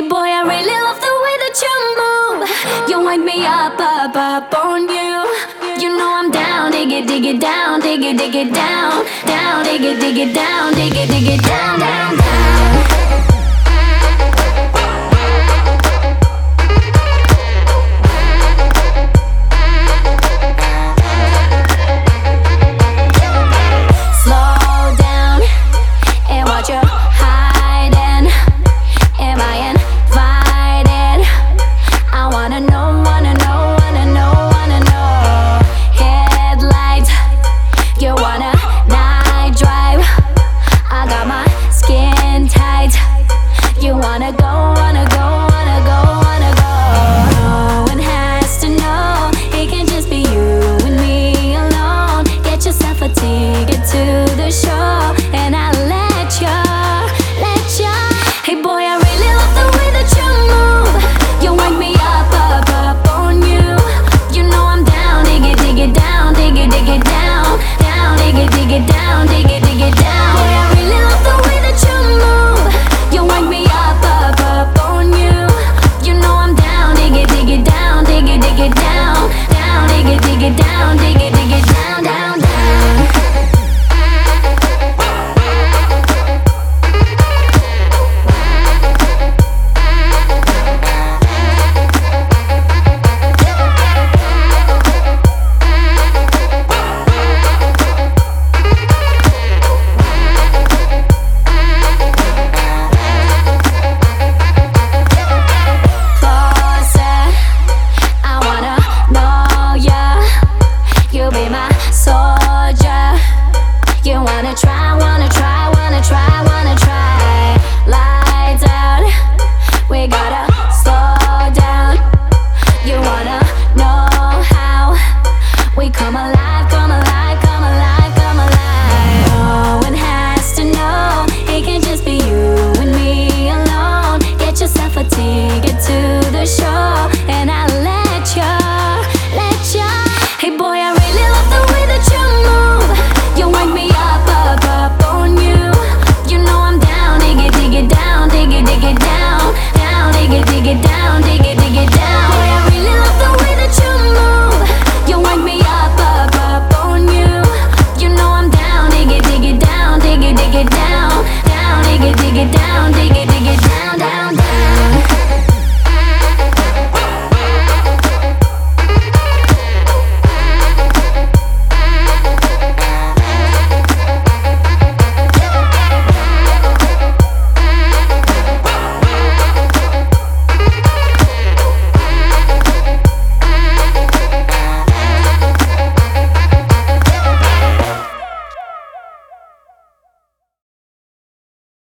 Hey boy, I really love the way that you move. You wake me up, up, up on you. You know I'm down, dig it, dig it down, dig it, dig it down, down, dig it, dig it down, dig it, dig it down. show. You wanna try, wanna try, wanna try, wanna try. Lie down, we gotta slow down. You wanna know how we come alive, come alive.